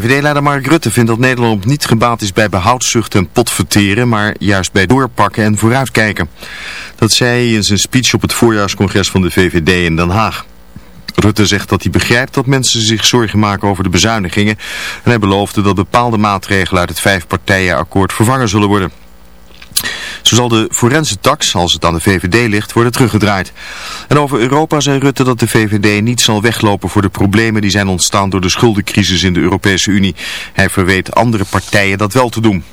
VVD-leider Mark Rutte vindt dat Nederland niet gebaat is bij behoudzucht en potverteren, maar juist bij doorpakken en vooruitkijken. Dat zei hij in zijn speech op het voorjaarscongres van de VVD in Den Haag. Rutte zegt dat hij begrijpt dat mensen zich zorgen maken over de bezuinigingen en hij beloofde dat bepaalde maatregelen uit het vijfpartijenakkoord vervangen zullen worden. Zo zal de forense tax, als het aan de VVD ligt, worden teruggedraaid. En over Europa zei Rutte dat de VVD niet zal weglopen voor de problemen die zijn ontstaan door de schuldencrisis in de Europese Unie. Hij verweet andere partijen dat wel te doen.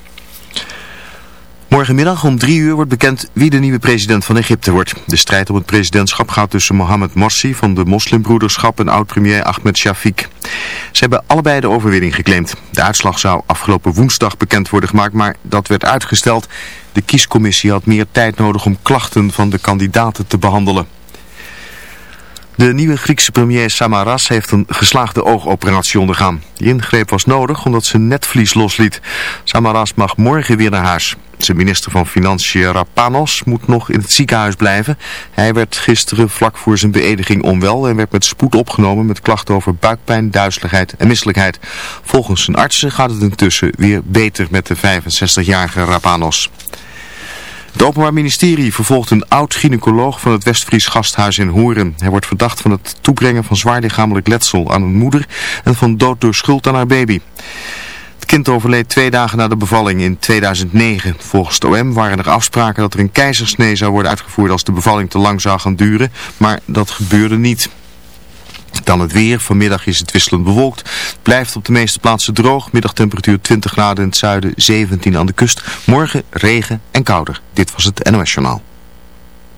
Morgenmiddag om drie uur wordt bekend wie de nieuwe president van Egypte wordt. De strijd om het presidentschap gaat tussen Mohamed Morsi van de moslimbroederschap en oud-premier Ahmed Shafiq. Ze hebben allebei de overwinning geclaimd. De uitslag zou afgelopen woensdag bekend worden gemaakt, maar dat werd uitgesteld. De kiescommissie had meer tijd nodig om klachten van de kandidaten te behandelen. De nieuwe Griekse premier Samaras heeft een geslaagde oogoperatie ondergaan. Die ingreep was nodig omdat ze netvlies losliet. Samaras mag morgen weer naar huis. Zijn minister van Financiën Rapanos moet nog in het ziekenhuis blijven. Hij werd gisteren vlak voor zijn beëdiging onwel en werd met spoed opgenomen met klachten over buikpijn, duizeligheid en misselijkheid. Volgens zijn artsen gaat het intussen weer beter met de 65-jarige Rapanos. Het Openbaar Ministerie vervolgt een oud-gynaecoloog van het Westfries gasthuis in Horen. Hij wordt verdacht van het toebrengen van zwaar lichamelijk letsel aan een moeder en van dood door schuld aan haar baby. Het kind overleed twee dagen na de bevalling in 2009. Volgens OM waren er afspraken dat er een keizersnee zou worden uitgevoerd als de bevalling te lang zou gaan duren, maar dat gebeurde niet. Dan het weer. Vanmiddag is het wisselend bewolkt. Het blijft op de meeste plaatsen droog. Middagtemperatuur 20 graden in het zuiden, 17 aan de kust. Morgen regen en kouder. Dit was het NOS Journaal.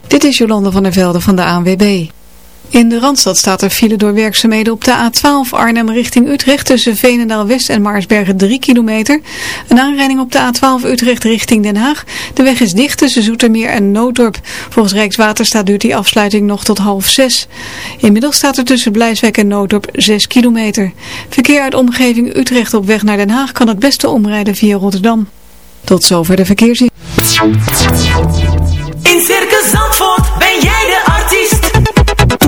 Dit is Jolande van der Velde van de ANWB. In de Randstad staat er file door werkzaamheden op de A12 Arnhem richting Utrecht tussen Veenendaal West en Maarsbergen 3 kilometer. Een aanrijding op de A12 Utrecht richting Den Haag. De weg is dicht tussen Zoetermeer en Nooddorp. Volgens Rijkswaterstaat duurt die afsluiting nog tot half zes. Inmiddels staat er tussen Blijswijk en Nooddorp 6 kilometer. Verkeer uit omgeving Utrecht op weg naar Den Haag kan het beste omrijden via Rotterdam. Tot zover de verkeersin. In Circus Zandvoort ben jij de artiest.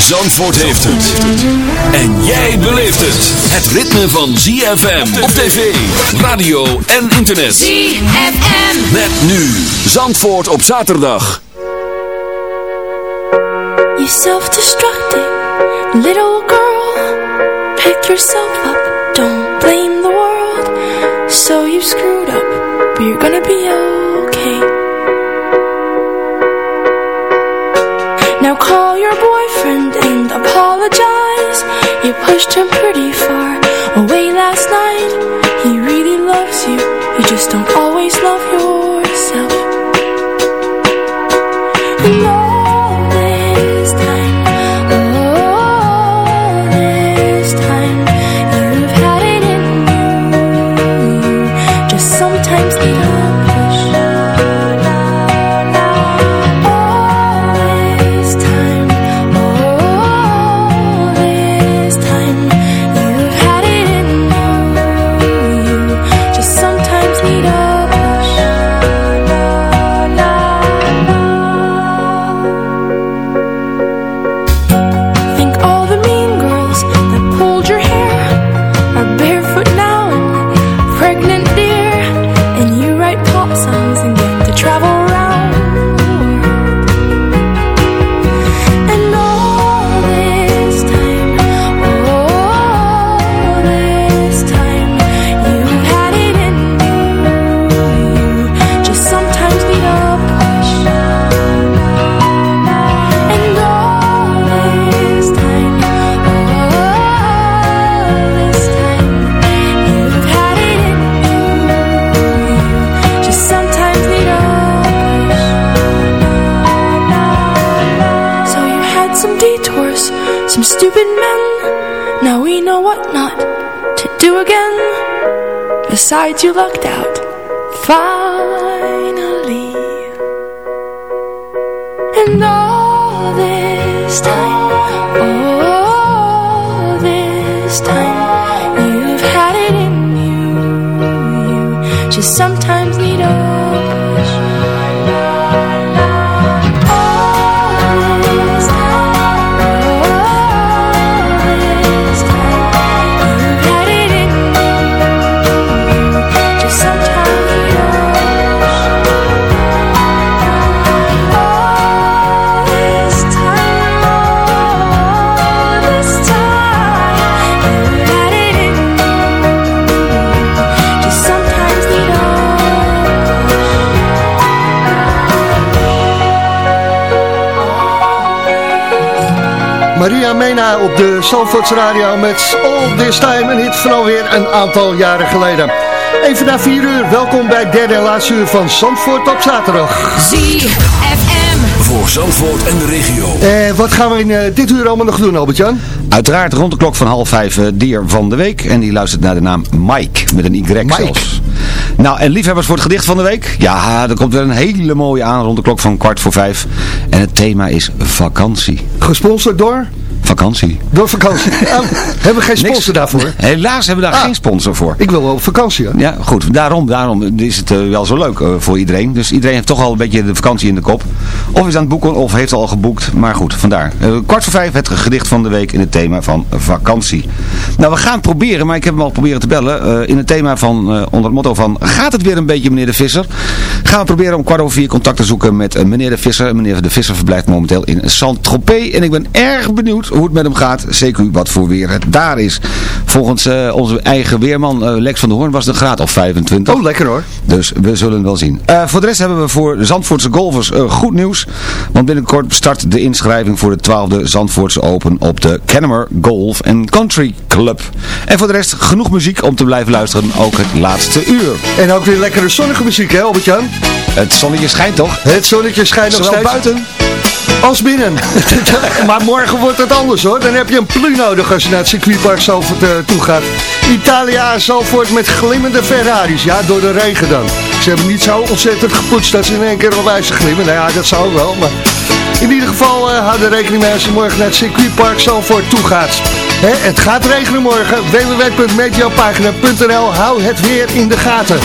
Zandvoort heeft het. En jij beleeft het. Het ritme van ZFM op tv, radio en internet. ZFM. Met nu Zandvoort op zaterdag. You self-destructing little girl Pick yourself up, don't blame the world So you screwed up, but you're gonna be okay Now call your boyfriend and apologize. You pushed him pretty far away last night. He really loves you, you just don't always love yourself some detours, some stupid men. Now we know what not to do again. Besides, you lucked out. Finally. And all this time, all this time, you've had it in you. You just sometimes Maria Mena op de Zandvoorts Radio met All This Time. Een hit van alweer een aantal jaren geleden. Even na 4 uur, welkom bij het derde en laatste uur van Zandvoort op zaterdag. ZFM. Voor Zandvoort en de regio. Eh, wat gaan we in eh, dit uur allemaal nog doen, Albert-Jan? Uiteraard rond de klok van half vijf eh, dier van de week. En die luistert naar de naam Mike, met een Y zelfs. Nou, en liefhebbers voor het gedicht van de week? Ja, er komt weer een hele mooie aan rond de klok van kwart voor vijf. En het thema is vakantie. Gesponsord door? Vakantie. Door vakantie. Oh, hebben we geen sponsor Niks- daarvoor? Helaas hebben we daar Ah. geen sponsor voor. Ik wil wel op vakantie. Ja, goed. Daarom, daarom is het eh, wel zo leuk eh, voor iedereen. Dus iedereen heeft toch al een beetje de vakantie in de kop. Of is aan het boeken of heeft al geboekt. Maar goed, vandaar. Eh, kwart voor vijf het gedicht van de week in het thema van vakantie. Nou, we gaan proberen, maar ik heb hem al proberen te bellen. eh, in het thema van, eh, onder het motto van, gaat het weer een beetje meneer de Visser? Gaan we proberen om kwart over vier contact te zoeken met meneer de Visser. Meneer de Visser verblijft momenteel in Saint-Tropez. En ik ben erg benieuwd hoe het met hem gaat. Zeker wat voor weer het daar is. Volgens onze eigen weerman Lex van der Hoorn was het een graad of 25. Oh, lekker hoor. Dus we zullen wel zien. Voor de rest hebben we voor de Zandvoortse golfers goed nieuws. Want binnenkort start de inschrijving voor de 12e Zandvoortse Open op de Kennemer Golf Country Club. En voor de rest genoeg muziek om te blijven luisteren. Ook het laatste uur. En ook weer lekkere zonnige muziek, hè, Albert-Jan? Het zonnetje schijnt toch? Het zonnetje schijnt nog Zowel steeds. buiten. Als binnen. maar morgen wordt het anders hoor. Dan heb je een plu nodig als je naar het circuitpark Zalvoort eh, toe gaat. Italia Zalvoort met glimmende Ferraris. Ja, door de regen dan. Ze hebben niet zo ontzettend gepoetst dat ze in één keer al wijze glimmen. Nou ja, dat zou ook wel. Maar in ieder geval uh, hou er rekening mee morgen naar het circuitpark Zalvoort toe gaat. Het gaat regenen morgen. www.meteopagina.nl Hou het weer in de gaten.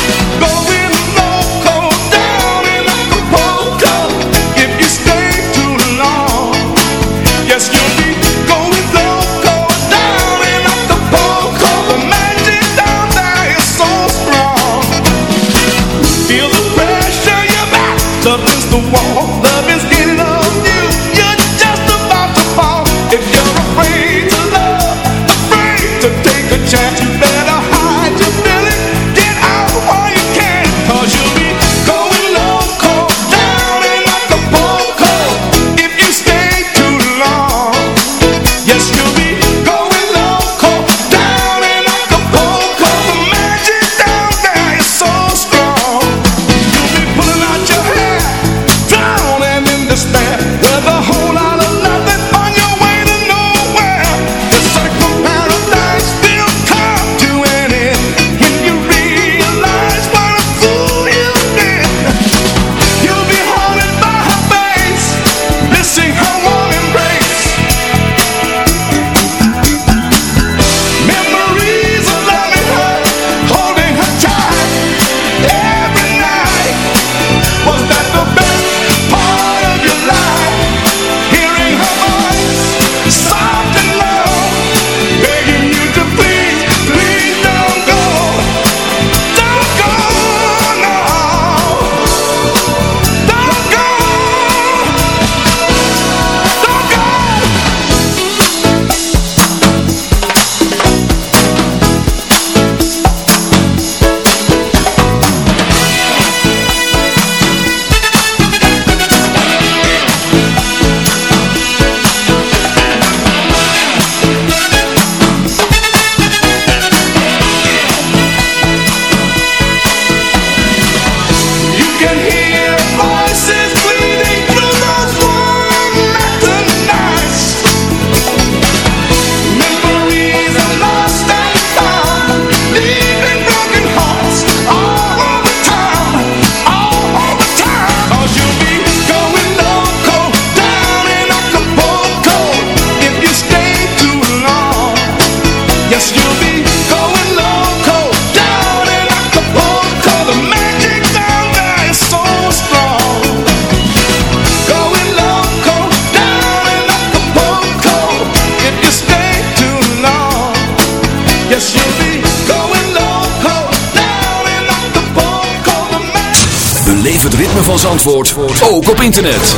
Van Zandvoort ook op internet.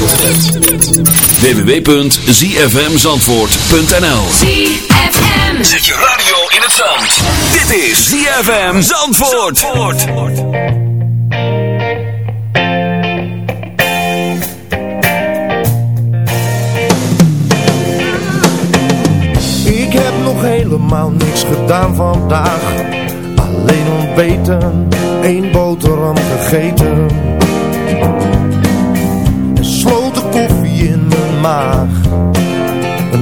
www.zfmzandvoort.nl ZFM. Zet je radio in het zand. Dit is ZFM Zandvoort. Ik heb nog helemaal niks gedaan vandaag Alleen ontbeten, één boterham gegeten maag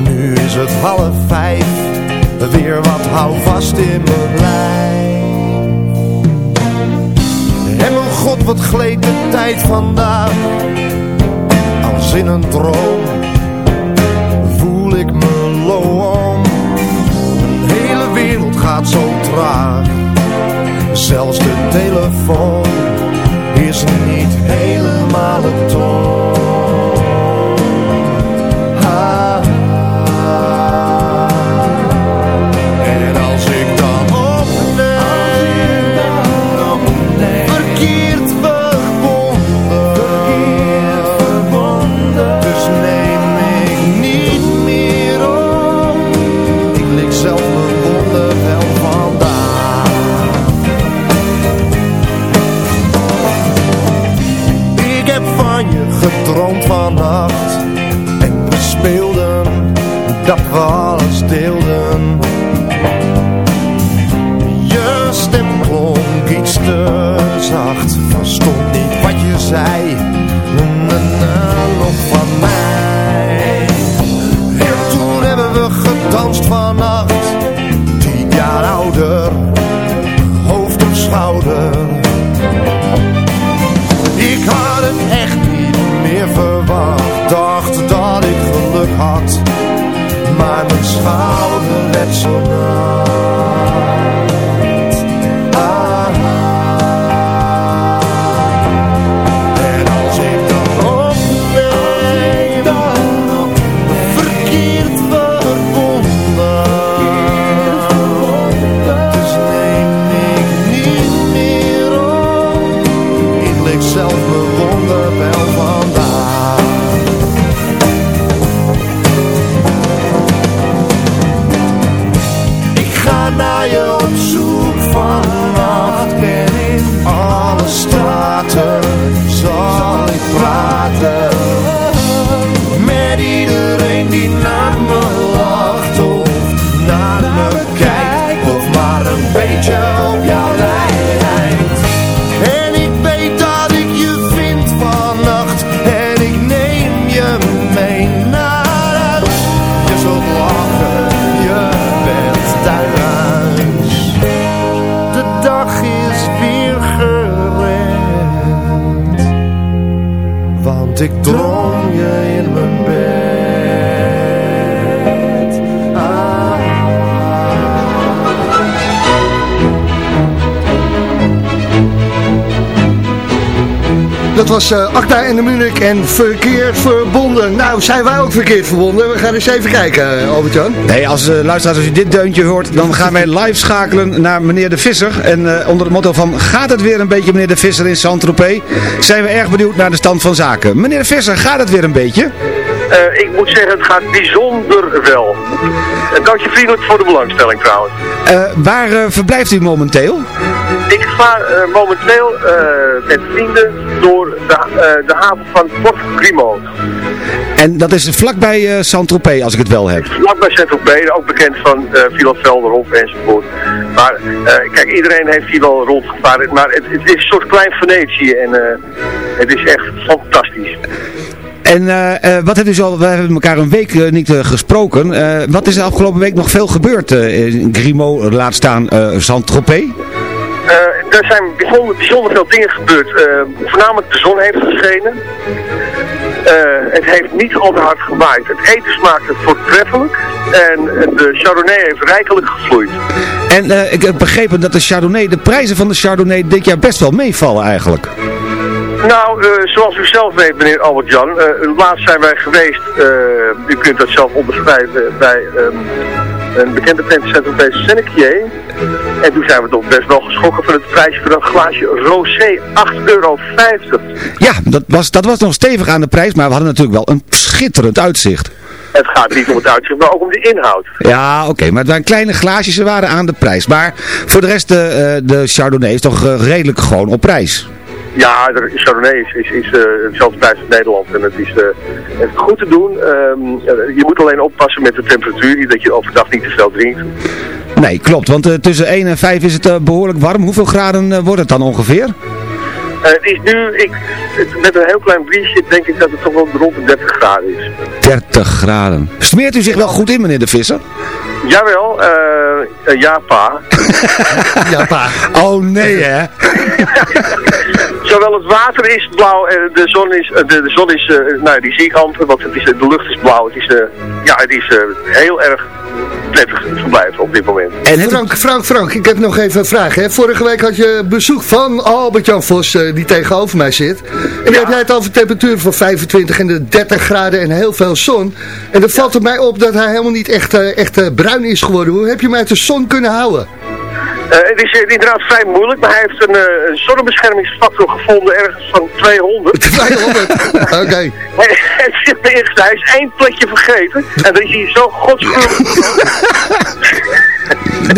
nu is het half vijf Weer wat houvast in mijn lijf En mijn god wat gleed de tijd vandaag Als in een droom voel ik me loom. De hele wereld gaat zo traag. Zelfs de telefoon is niet helemaal het toon. En verkeerd verbonden. Nou, zijn wij ook verkeerd verbonden? We gaan eens even kijken, eh, Albert-Jan. Nee, als uh, luisteraars, als u dit deuntje hoort, dan gaan wij live schakelen naar meneer De Visser. En eh, onder het motto van, gaat het weer een beetje meneer De Visser in Saint-Tropez? Zijn we erg benieuwd naar de stand van zaken. Meneer De Visser, gaat het weer een beetje? Eh, ik moet zeggen, het gaat bijzonder wel. En dank je vriendelijk voor de belangstelling trouwens. Eh, waar eh, verblijft u momenteel? Ik ga momenteel met vrienden door de, de haven van Port Grimo. En dat is vlakbij Saint-Tropez, als ik het wel heb. Vlakbij Saint-Tropez, ook bekend van uh, Villa Velderhof enzovoort. Maar kijk, iedereen heeft hier wel rondgevaren. Maar het, het is een soort klein Venetië en het is echt fantastisch. En eh, eh, wat heeft u zo, we hebben elkaar een week eh, niet gesproken. Wat is de afgelopen week nog veel gebeurd in Grimo, laat staan Saint-Tropez? Er zijn bijzonder, bijzonder veel dingen gebeurd. Voornamelijk de zon heeft geschenen. Het heeft niet al te hard gewaaid. Het eten smaakte voortreffelijk. En de Chardonnay heeft rijkelijk gevloeid. En ik heb begrepen dat de Chardonnay, de prijzen van de Chardonnay dit jaar best wel meevallen eigenlijk. Nou, eh, zoals u zelf weet, meneer Albert-Jan, eh, laatst zijn wij geweest, eh, u kunt dat zelf onderschrijven, bij ehm, een bekende tent Saint-Tropez Sennequier. En toen zijn we toch best wel geschrokken van het prijsje voor een glaasje rosé, 8,50 euro. Ja, dat was, dat was nog stevig aan de prijs, maar we hadden natuurlijk wel een schitterend uitzicht. Het gaat niet om het uitzicht, maar ook om de inhoud. Ja, oké, maar het waren kleine glaasjes, ze waren aan de prijs. Maar voor de rest, de, de Chardonnay is toch redelijk gewoon op prijs. Ja, de Chardonnay is, is, is eh, hetzelfde prijs als Nederland en het is, eh, het goed te doen. Ehm, eh, je moet alleen oppassen met de temperatuur, dat je overdag niet te veel drinkt. Nee, klopt, want tussen 1 en 5 is het eh, behoorlijk warm. Hoeveel graden wordt het dan ongeveer? Het is nu, ik, het- met een heel klein briesje, denk ik dat het toch wel rond de 30 graden is. 30 graden. Smeert u zich wel goed in, meneer de Visser? Jawel, eh eh, ja pa. Ja, pa. Oh nee, hè? Zowel het water is blauw en de zon is, eh, de, de zon is, eh, nou die zie ik amper, want het is, de lucht is blauw. Het is, eh, ja, het is eh, heel erg prettig verblijf op dit moment. En het, Frank, Frank, Frank, ik heb nog even een vraag. Hè. Vorige week had je bezoek van Albert-Jan Vos, eh, die tegenover mij zit. En dan heb jij het over temperatuur van 25 en de 30 graden en heel veel zon. En dan valt het mij op dat hij helemaal niet echt, eh, echt eh, bruin is geworden. Hoe heb je hem uit de zon kunnen houden? Eh, het is eh, inderdaad vrij moeilijk, maar hij heeft een, eh, een zonnebeschermingsfactor gevonden ergens van 200. 200? Oké. Hij zit is één plekje vergeten en dan is hij zo godschuwelijk.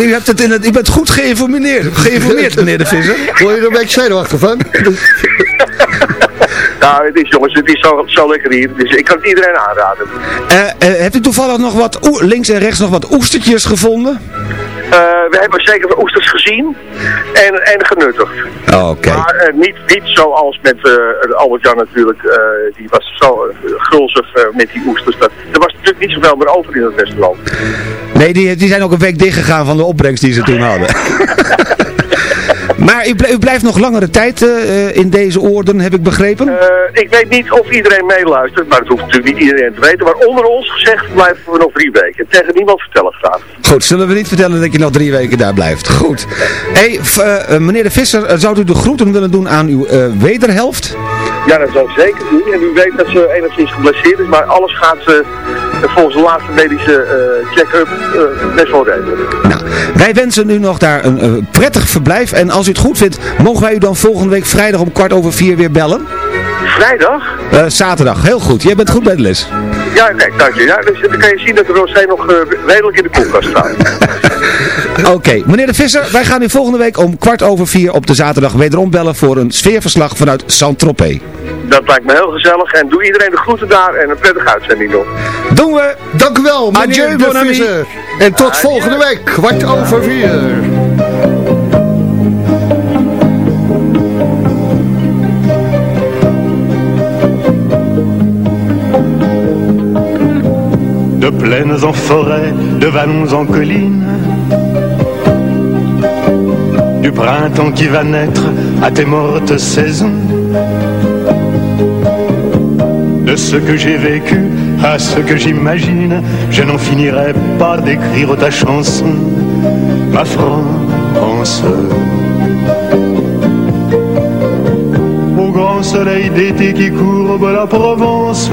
u, hebt het in het, u bent goed geïnformeerd, geïnformeerd, meneer de Visser. Word je er een beetje zenuwachtig van? Nou, het is jongens, het is zo, zo lekker hier, dus ik kan het iedereen aanraden. Eh, eh, hebt u toevallig nog wat, links en rechts nog wat oestertjes gevonden? Eh, we hebben zeker de oesters gezien en, en genuttigd. Oké. Maar niet, niet zoals met eh Albert-Jan natuurlijk, die was zo gulzig met die oesters. Dat, er was natuurlijk niet zoveel meer over in het restaurant. Nee, die, die zijn ook een week dichtgegaan van de opbrengst die ze toen hadden. maar u, u blijft nog langere tijd eh, eh, in deze oorden, heb ik begrepen? Eh, ik weet niet of iedereen meeluistert, maar dat hoeft natuurlijk niet iedereen te weten. Maar onder ons gezegd blijven we nog drie weken. Tegen niemand vertellen graag. Goed, zullen we niet vertellen dat je nog drie weken daar blijft. Goed. hey, meneer de Visser, zou u de groeten willen doen aan uw wederhelft? Ja, dat zal ik zeker doen. En u weet dat ze enigszins geblesseerd is, maar alles gaat volgens de laatste medische check-up best wel redelijk. Nou, wij wensen u nog daar een prettig verblijf. En als u het goed vindt, mogen wij u dan volgende week vrijdag om kwart over vier weer bellen? Vrijdag? Eh, zaterdag, heel goed. Jij bent goed bij de les. Ja, kijk, dank je. Ja, dus dan kan je zien dat de rosé nog eh, redelijk in de koelkast staat. Oké, meneer de Visser, wij gaan u volgende week om kwart over vier op de zaterdag wederom bellen voor een sfeerverslag vanuit Saint-Tropez. Dat lijkt me heel gezellig. En doe iedereen de groeten daar en een prettige uitzending nog. Doen we! Dank u wel, meneer Adieu, de. Visser. En tot volgende week, kwart over vier. De plaines en forêts, de vallons en collines, du printemps qui va naître à tes mortes saisons, de ce que j'ai vécu à ce que j'imagine, je n'en finirai pas d'écrire ta chanson, ma France. Au grand soleil d'été qui courbe la Provence,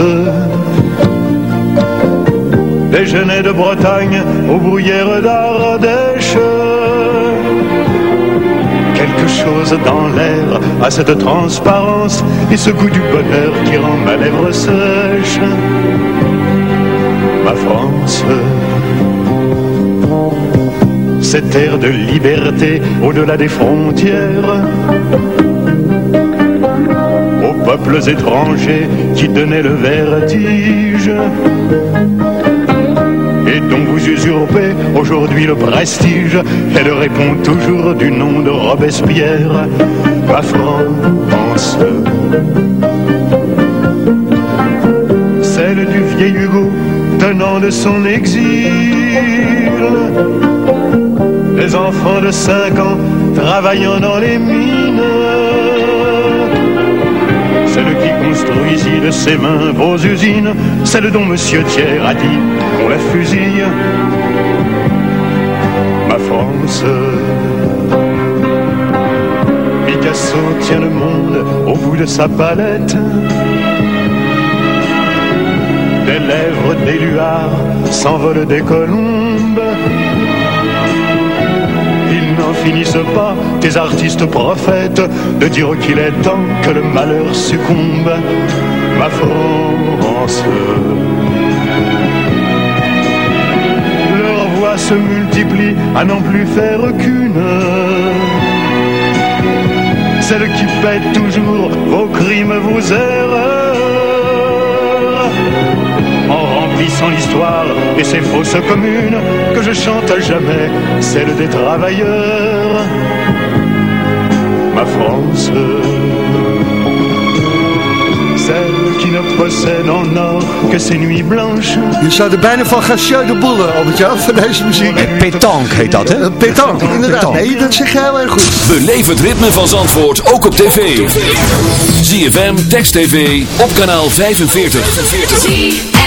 déjeuner de Bretagne aux bruyères d'Ardèche. Quelque chose dans l'air a cette transparence et ce goût du bonheur qui rend ma lèvre sèche. Ma France, cette air de liberté au-delà des frontières. Aux peuples étrangers qui donnaient le vertige et dont vous usurpez aujourd'hui le prestige. Elle répond toujours du nom de Robespierre, ma France. Celle du vieil Hugo tenant de son exil. Les enfants de 5 ans travaillant dans les mines. Celle qui construit ici de ses mains vos usines, celle dont Monsieur Thiers a dit qu'on la fusille. Ma France, Picasso tient le monde au bout de sa palette. Des lèvres d'éluard s'envolent des colombes. Finissent pas, tes artistes prophètes, de dire qu'il est temps que le malheur succombe. Ma France. Leurs voix se multiplient à n'en plus faire qu'une. Celle qui paie toujours vos crimes, vos erreurs. En remplissant l'histoire et ses fausses communes, que je chante à jamais, celle des travailleurs. Ma France. Celle qui ne possède en or que ses nuits blanches. Je zou er bijna van gaan de boelen, Albert-Jan, van deze muziek. Petanque heet dat, hè? Een petanque, inderdaad. Petanque. Nee, dat zeg je heel erg goed. Beleef het ritme van Zandvoort ook op tv. ZFM, Text TV, op kanaal 45.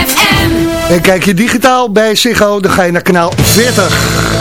En kijk je digitaal bij Ziggo, dan ga je naar kanaal 40.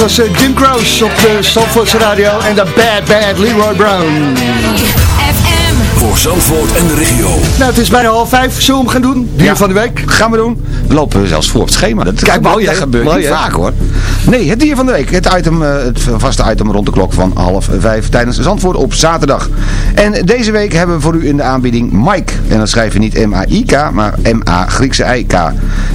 Was eh, Jim Croce op de Zandvoorts Radio en de Bad Bad Leroy Brown. Voor Zandvoort en de regio. Nou, het is bijna half vijf. Zullen we hem gaan doen? Dier van de week. Gaan we doen. We lopen zelfs voor op het schema. Dat, Kijk, mooi, dat gebeurt Mooi, niet vaak hoor. Nee, het dier van de week. Het, item, eh, het vaste item rond de klok van half vijf tijdens Zandvoort op zaterdag. En deze week hebben we voor u in de aanbieding Mike. En dan schrijf je niet M-A-I-K, maar M-A Griekse I-K.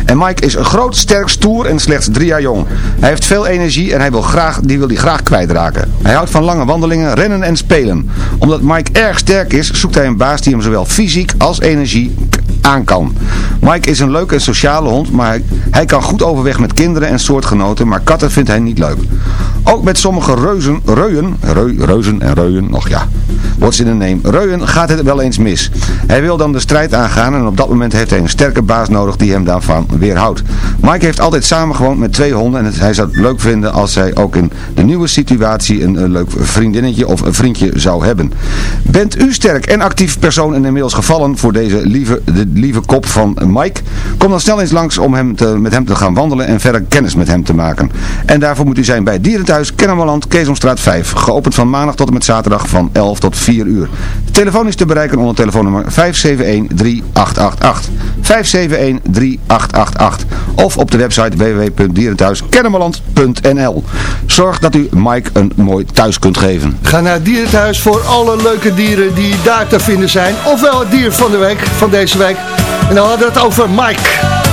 En Mike is groot, sterk, stoer en slechts drie jaar jong. Hij heeft veel energie en hij wil graag, die wil hij graag kwijtraken. Hij houdt van lange wandelingen, rennen en spelen. Omdat Mike erg sterk is, zoekt hij een baas die hem zowel fysiek als energie aan kan. Mike is een leuke en sociale hond, maar hij, hij kan goed overweg met kinderen en soortgenoten, maar katten vindt hij niet leuk. Ook met sommige reuzen, reuien, reu, reuzen en reuien, nog ja, what's in the name, reuien gaat het wel eens mis. Hij wil dan de strijd aangaan en op dat moment heeft hij een sterke baas nodig die hem daarvan weerhoudt. Mike heeft altijd samengewoond met twee honden en hij zou het leuk vinden als hij ook in de nieuwe situatie een, een leuk vriendinnetje of een vriendje zou hebben. Bent u sterk en actief persoon en inmiddels gevallen voor deze lieve, de lieve kop van Mike? Kom dan snel eens langs om hem te, met hem te gaan wandelen en verder kennis met hem te maken. En daarvoor moet u zijn bij Dierenthuis Kennemerland, Keesomstraat 5. Geopend van maandag tot en met zaterdag van 11 tot 4 uur. De telefoon is te bereiken onder telefoonnummer 571-3888. 571-3888. Of op de website www.dierenthuiskennemerland.nl Zorg dat u Mike een mooi thuis kunt geven. Ga naar dierenthuis voor alle leuke dieren die daar te vinden zijn. Ofwel het dier van de week, van deze week. En dan hadden we het over Mike.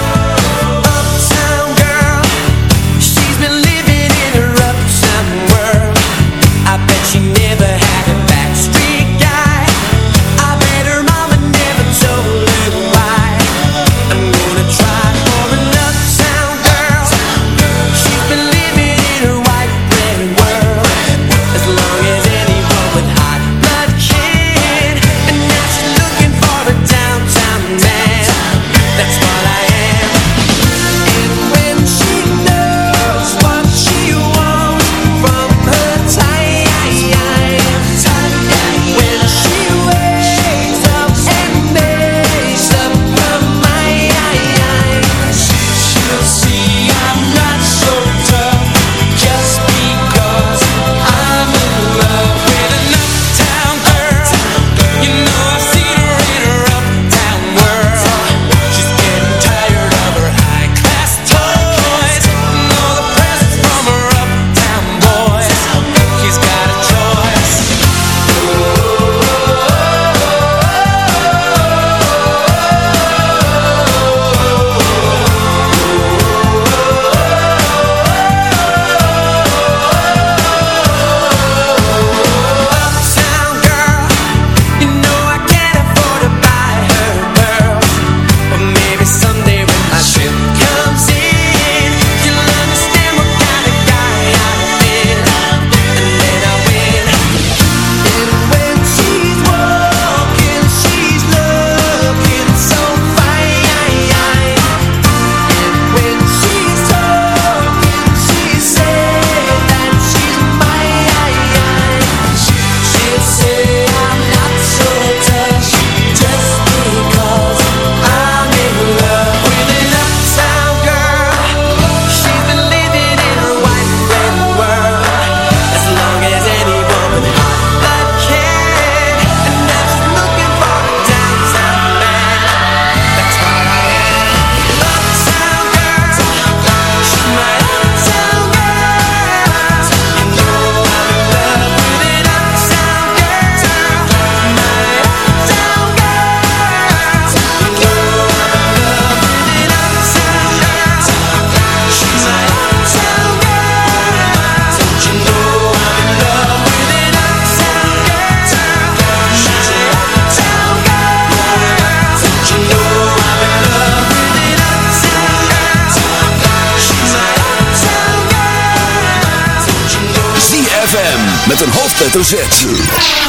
Hoofdletter Z.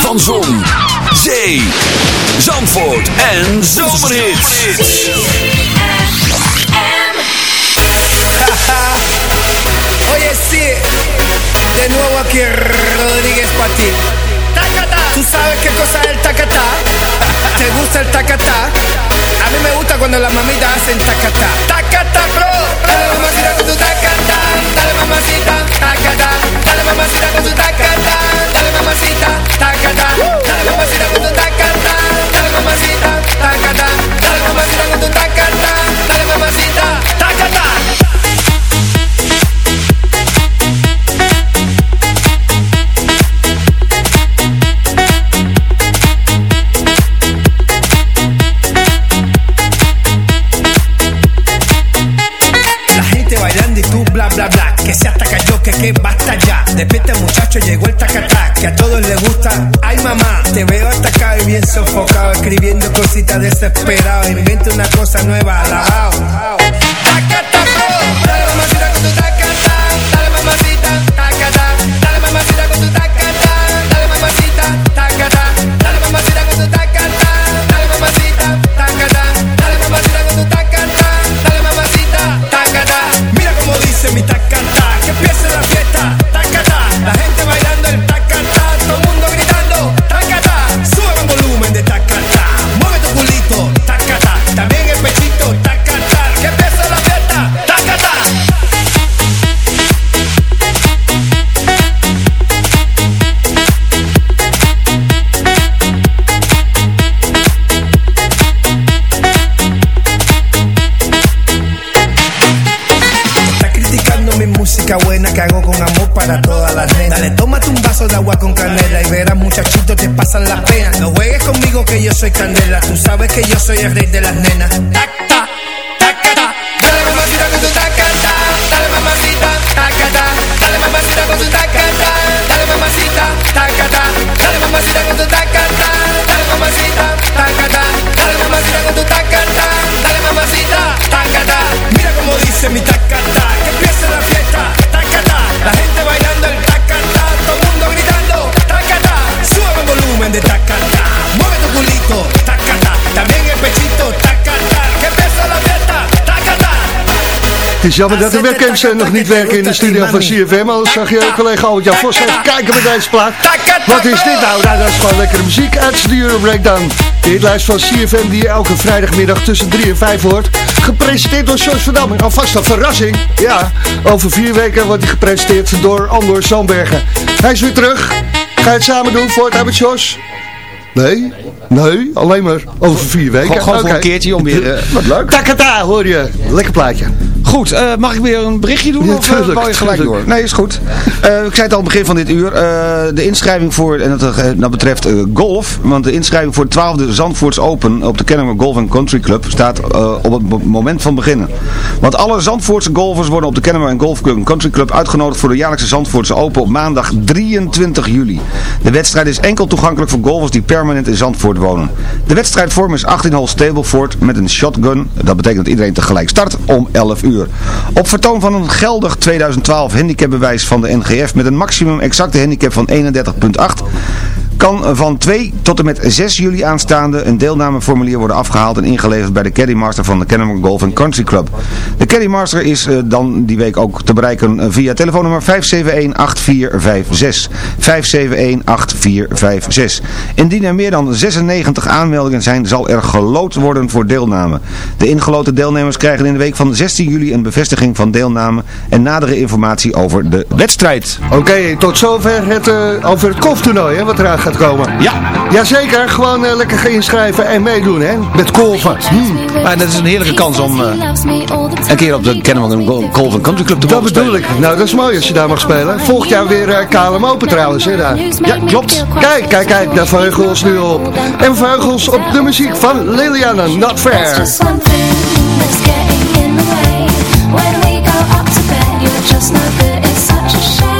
Van Zon, Zee, Zandvoort en Zomerhits. Oye, sí, de nuevo aquí Rodríguez para ti. ¿Tú sabes qué cosa es el tacatá? ¿Te gusta el tacatá? A mí me gusta cuando las mamitas hacen tacatá. Tacatá, bro. Dale, mamacita, con tu tacatá. que desesperado. Inventa una cosa nueva, tacata, mueve tu culito, tacata, también el pechito, tacata, que empiece la fiesta, tacata. Het is jammer dat de webcams eh, nog niet werken in de studio van CFM. Anders zag je collega Albert-Jan Vos even kijken met deze plaat. Wat is dit nou? Nou, dat is gewoon lekkere muziek uit de Euro Breakdown. De hitlijst van CFM die je elke vrijdagmiddag tussen 3 en 5 hoort. Gepresenteerd door George van Dam. Alvast een verrassing. Ja, over vier weken wordt hij gepresenteerd door Andor Zandbergen. Hij is weer terug. Ga je het samen doen voor het George? Nee, nee, alleen maar over vier weken. Gewoon, gewoon voor een keertje om weer... eh, wat leuk. Takata hoor je. Lekker plaatje. Goed, eh, mag ik weer een berichtje doen Ja, of eh, wou je gelijk tuurlijk. door? Nee, is goed. Eh, ik zei het al begin van dit uur. de inschrijving voor, en dat, dat betreft golf. Want de inschrijving voor het 12e Zandvoorts Open op de Kennemer Golf Country Club staat op het mo- moment van beginnen. Want alle Zandvoortse golfers worden op de Kennemer Golf Country Club uitgenodigd voor de jaarlijkse Zandvoortse Open op maandag 23 juli. De wedstrijd is enkel toegankelijk voor golfers die permanent in Zandvoort wonen. De wedstrijdvorm is 18 hole Stableford met een shotgun. Dat betekent dat iedereen tegelijk start om 11 uur. Op vertoon van een geldig 2012 handicapbewijs van de NGF met een maximum exacte handicap van 31.8 kan van 2 tot en met 6 juli aanstaande een deelnameformulier worden afgehaald en ingeleverd bij de Caddymaster van de Kennemer Golf Country Club. De Caddymaster is eh, dan die week ook te bereiken eh, via telefoonnummer 571-8456. 571-8456. Indien er meer dan 96 aanmeldingen zijn, zal er geloot worden voor deelname. De ingeloten deelnemers krijgen in de week van 16 juli een bevestiging van deelname en nadere informatie over de wedstrijd. Oké, tot zover het, eh, over het golftoernooi, hè, wat eraan gaat komen. Ja. Jazeker, gewoon eh, lekker gaan inschrijven en meedoen, hè, met golfen. Hmm. Maar dat is een heerlijke kans om eh, een keer op de Kennemer Golf Country Club te Dat mogen bedoel spelen. ik. Nou, dat is mooi als je daar mag spelen. Volgend jaar weer eh, KLM Open trouwens, hè, daar. Ja, klopt. Kijk, kijk, kijk, daar verheugen ons nu op. En verheugen ons op de muziek van Liliana, Not Fair. Just one thing that's getting in the way. When we go up to bed, you're just no good. It's such a shame.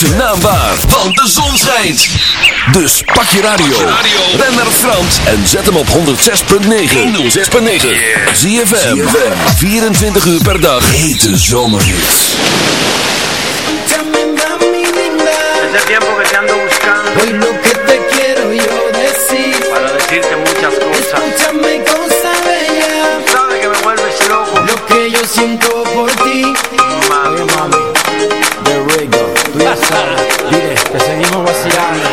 zijn naam waar, want de zon schijnt. Dus pak je radio, ren naar Frans en zet hem op 106.9. 106.9. Zie je 24 uur per dag. Hete zomerhits. Hace tiempo que te ando buscando. Hoy lo que te quiero yo decir. Para decirte muchas cosas. Escúchame cosas. bella. Sabes que me vuelves loco. Lo que yo siento por ti. Mami, mami. Dile que seguimos vacilando.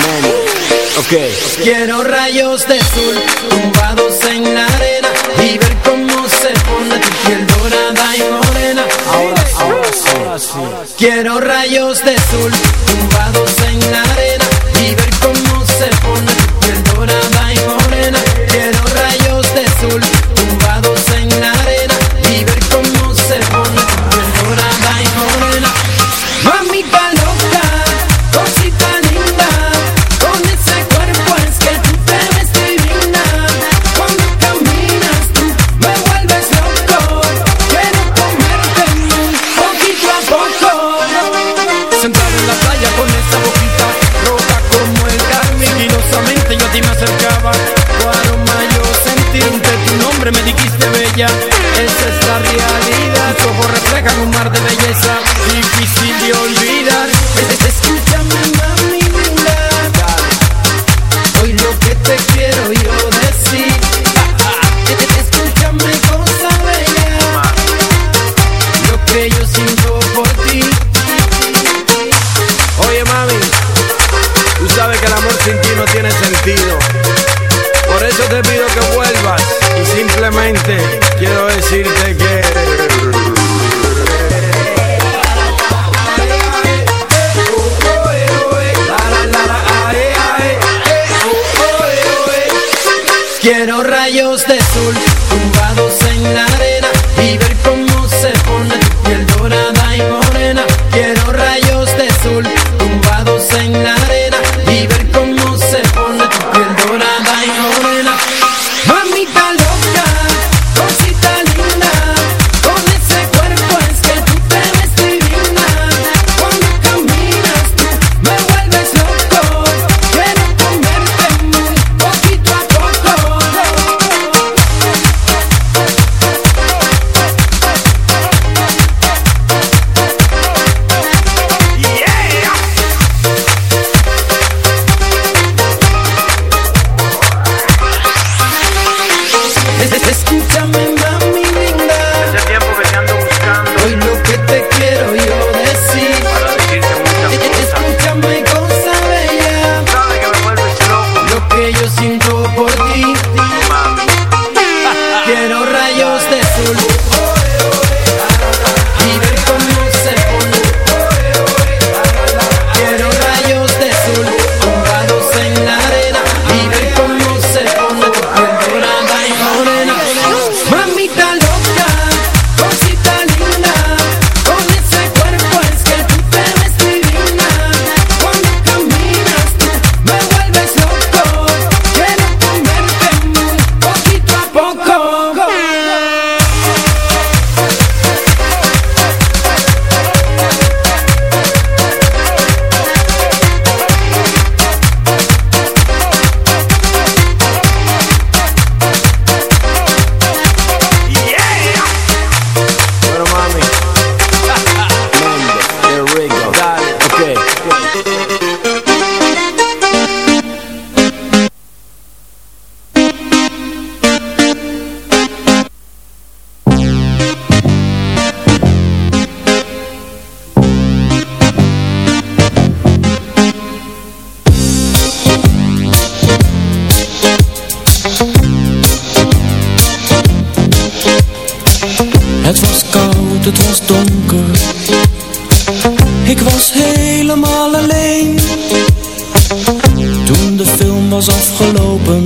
Man. Okay. ok. Quiero rayos de sol tumbados en la arena y ver cómo se pone tu piel dorada y morena. Ahora, ahora sí. Ahora sí. Quiero rayos de sol tumbados en la arena. de film was afgelopen.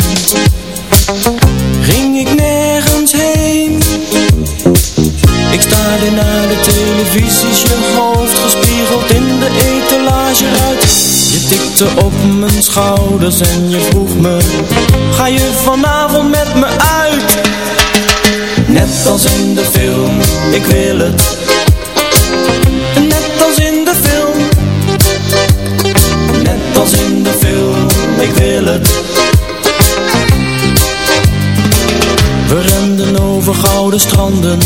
Ging ik nergens heen. Ik staarde naar de televisie Je hoofd gespiegeld in de etalage uit. Je tikte op mijn schouders en je vroeg me Ga je vanavond met me uit? Net als in de film, ik wil het. Net als in de film Net als in ik wil het. We renden over gouden stranden.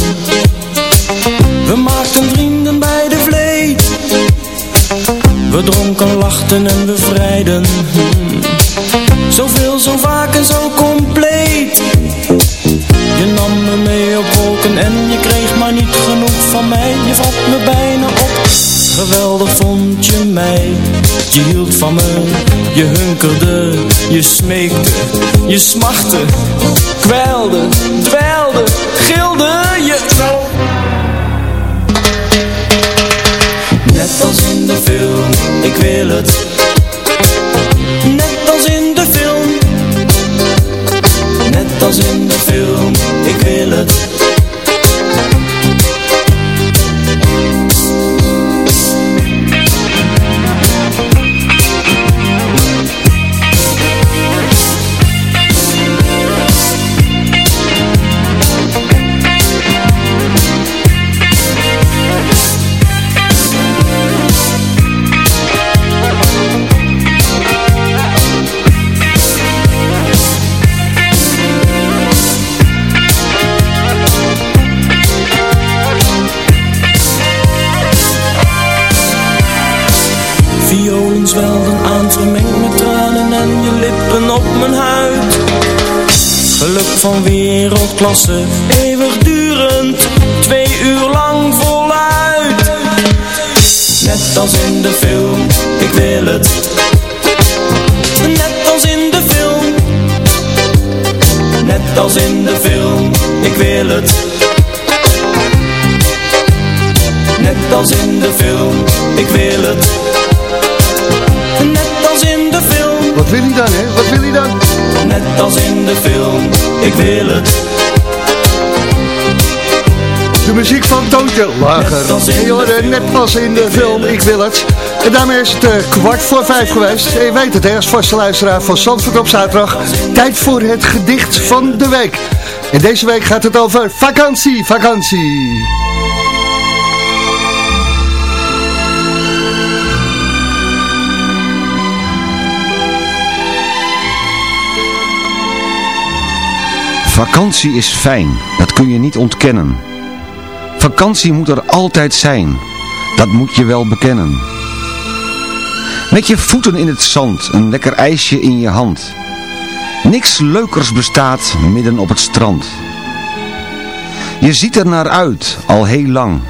We maakten vrienden bij de vleet. We dronken, lachten en we vrijden. Zoveel, zo vaak en zo compleet. Je nam me mee op wolken en je kreeg maar niet genoeg van mij. Je vat me bijna op Geweldig vond je mij. Je hield van me Je hunkerde Je smeekte Je smachtte Kwelde Dweilde Gilde Je Net als in de film Ik wil het. Net als in de film. Net als in de film Ik wil het Violen zwelden aan vermengd met tranen en je lippen op mijn huid. Geluk van wereldklasse, eeuwigdurend, twee uur lang voluit. Net als in de film, ik wil het. Net als in de film. Net als in de film, ik wil het. Net als in de film, ik wil het de film Wat wil hij dan, hè? Wat wil hij dan? Net als in de film, ik wil het De muziek van Toontje Lager. Hoorde net pas in de film Ik Wil Het. En daarmee is het eh, kwart voor vijf geweest. En je weet het, hè, als vaste luisteraar van Zandvoort op zaterdag. Tijd voor het gedicht van de week. En deze week gaat het over vakantie, vakantie. Vakantie is fijn, dat kun je niet ontkennen. Vakantie moet er altijd zijn, dat moet je wel bekennen. Met je voeten in het zand, een lekker ijsje in je hand. Niks leukers bestaat midden op het strand. Je ziet er naar uit, al heel lang.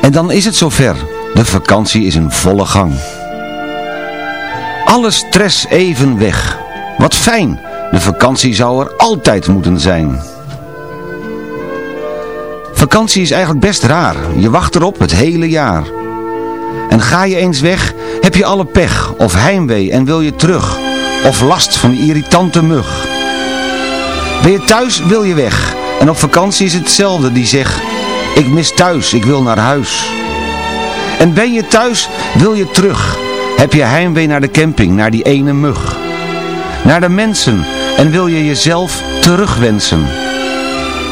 En dan is het zover, de vakantie is in volle gang. Alle stress even weg. Wat fijn, de vakantie zou er altijd moeten zijn. Vakantie is eigenlijk best raar. Je wacht erop het hele jaar. En ga je eens weg, heb je alle pech of heimwee en wil je terug. Of last van die irritante mug. Ben je thuis, wil je weg. En op vakantie is hetzelfde die zegt, ik mis thuis, ik wil naar huis. En ben je thuis, wil je terug. Heb je heimwee naar de camping, naar die ene mug. Naar de mensen en wil je jezelf terugwensen.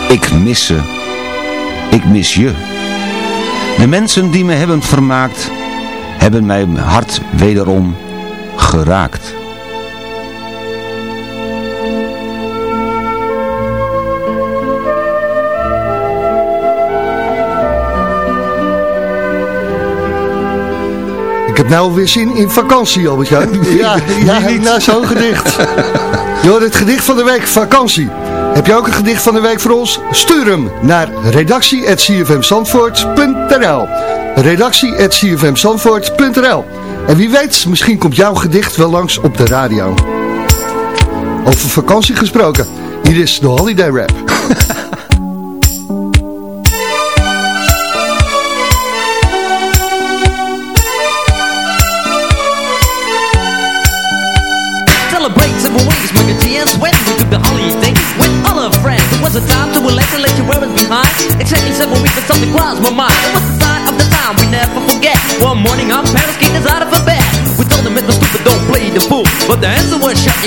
Ik mis ze. Ik mis je. De mensen die me hebben vermaakt, hebben mijn hart wederom geraakt. Nou weer zin in vakantie, albert. Ja, ja na zo'n gedicht. Hoort het gedicht van de week, vakantie. Heb je ook een gedicht van de week voor ons? Stuur hem naar redactie.cfmzandvoort.nl redactie.cfmzandvoort.nl En wie weet, misschien komt jouw gedicht wel langs op de radio. Over vakantie gesproken. Hier is de Holiday Rap.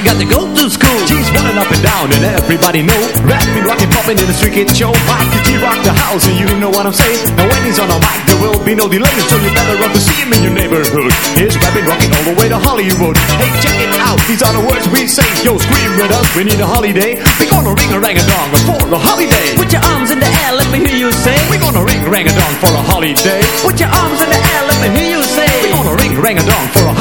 you got to go to school. G's running up and down and everybody know. Rapping, rocking, popping in the street kid show. Mike G rock the house and you know what I'm saying. Now when he's on a mic there will be no delay So you better run to see him in your neighborhood. He's rapping, rocking all the way to Hollywood. Hey check it out, these are the words we say. Yo scream with us, we need a holiday. We're gonna ring a rang a dong for a holiday. Put your arms in the air, let me hear you say. We're gonna ring rang a dong for a holiday. Put your arms in the air, let me hear you say. We're gonna ring rang a dong for a holiday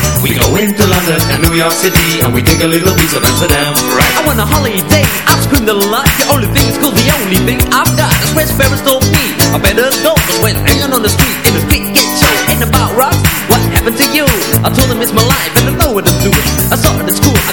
We go into London and New York City and we take a little piece of Amsterdam. Right. I want a holiday, I've screamed a lot The only thing is cool, the only thing I've got Is where Sparrows told me I better go Cause when hanging on the street In the street get show Ain't about rocks What happened to you? I told him it's my life And I know what to do I saw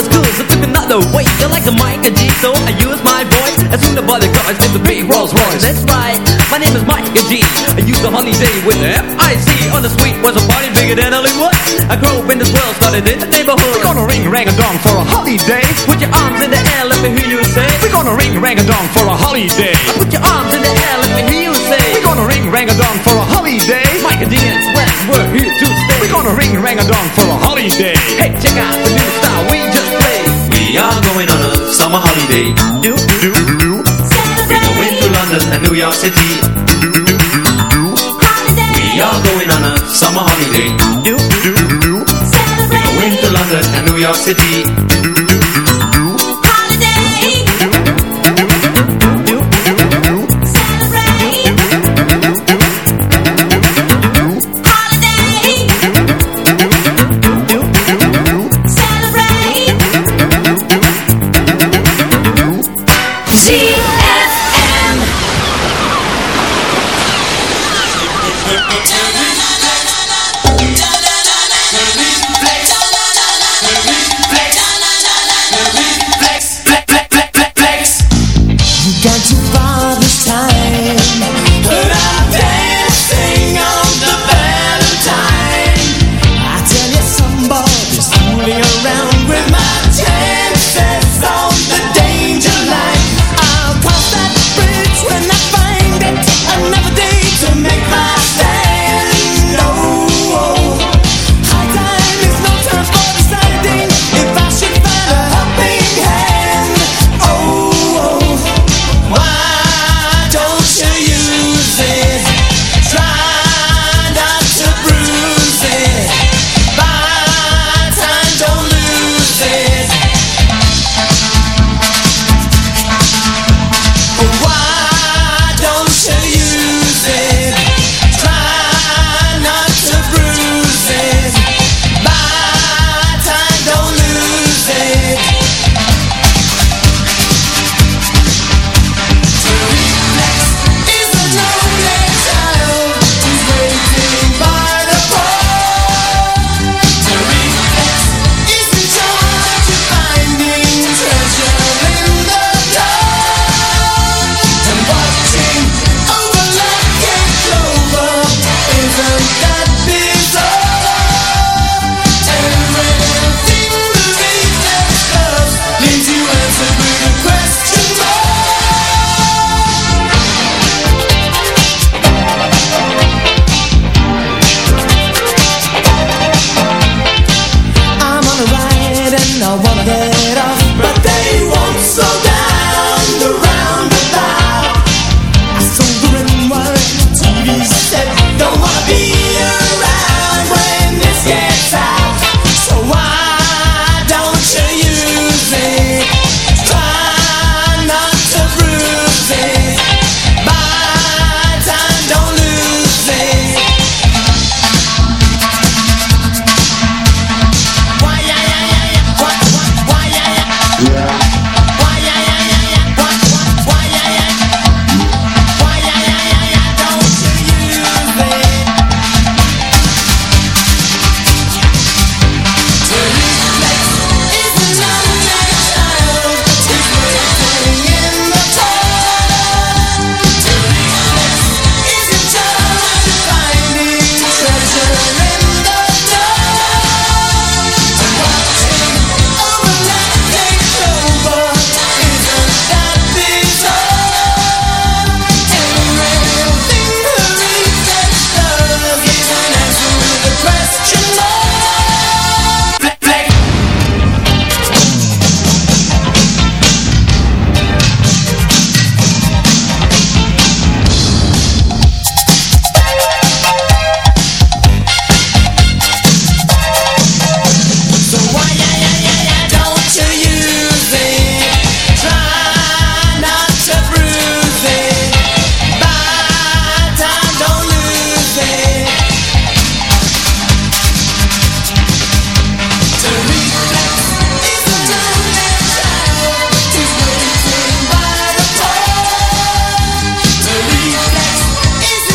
the school so took another way. You like the mic and G so I use my voice. As soon the bodyguards in the big Rolls Royce. That's right, my name is Mike and G. I use the holiday with the F-I-C On the street was a party bigger than Hollywood? I grew up in this world, started in the neighborhood. We're gonna ring rang a dong for a holiday. Put your arms in the air, let me hear you say. We're gonna ring rang a dong for a holiday. Put your arms in the air, let me hear you say. We're gonna ring rang a dong for a holiday. Mike and D and Sven, we're here to stay. We're gonna ring rang a dong for a holiday. Summer holiday. Do, do, do, We go London and New York City. We are going on a summer holiday. do, do, do. We go London and New York City.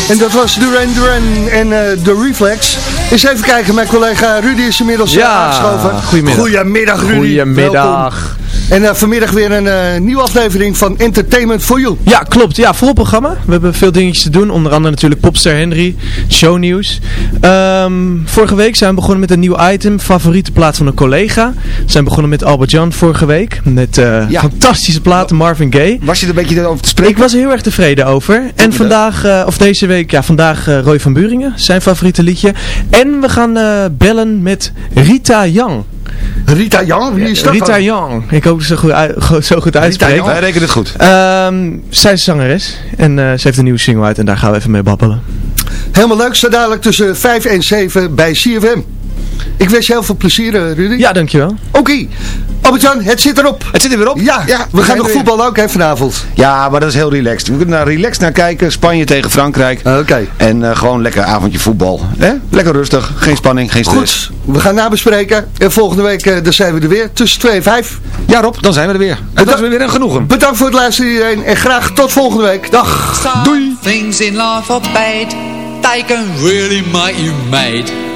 En dat was Duran Duran en eh, de Reflex. Eens even kijken, mijn collega Rudy is inmiddels Ja, ja, aangeschoven. goedemiddag. Goedemiddag Rudy. Goedemiddag. Welkom. En eh, vanmiddag weer een eh, nieuwe aflevering van Entertainment for You. Ja, klopt. Ja, vol programma. We hebben veel dingetjes te doen. Onder andere natuurlijk Popster Henry, shownieuws. Ehm, vorige week zijn we begonnen met een nieuw item. Favoriete plaat van een collega. We zijn begonnen met Albert Jan vorige week. Met eh, fantastische platen Marvin Gaye. Was je er een beetje over te spreken? Ik was er heel erg tevreden over. En vandaag, of deze week, ja, vandaag Roy van Buringen. Zijn favoriete liedje. En we gaan bellen met Rita Young. Rita Young? Wie is dat Rita? Young. Ik hoop dat ze goed, zo goed uitspreekt. Young? Wij rekenen het goed. Ehm, zij is zangeres. En eh, ze heeft een nieuwe single uit. En daar gaan we even mee babbelen. Helemaal leuk, zo dadelijk tussen 5 en 7 bij CFM. Ik wens je heel veel plezier, eh, Rudy. Ja, dankjewel. Oké. Albert-Jan, het zit erop. Het zit er weer op. Ja, we gaan nog voetballen ook hè, vanavond. Ja, maar dat is heel relaxed. We kunnen daar relaxed naar kijken. Spanje tegen Frankrijk. Oké. En eh, gewoon lekker avondje voetbal. Hè? Lekker rustig. Geen spanning, geen stress. Goed, we gaan nabespreken. En volgende week eh, dan zijn we er weer tussen 2 en 5. Ja Rob, dan zijn we er weer. En dat is weer een genoegen. Bedankt voor het luisteren iedereen. En graag tot volgende week. Dag. Some things in life are bad. They can really make you mad.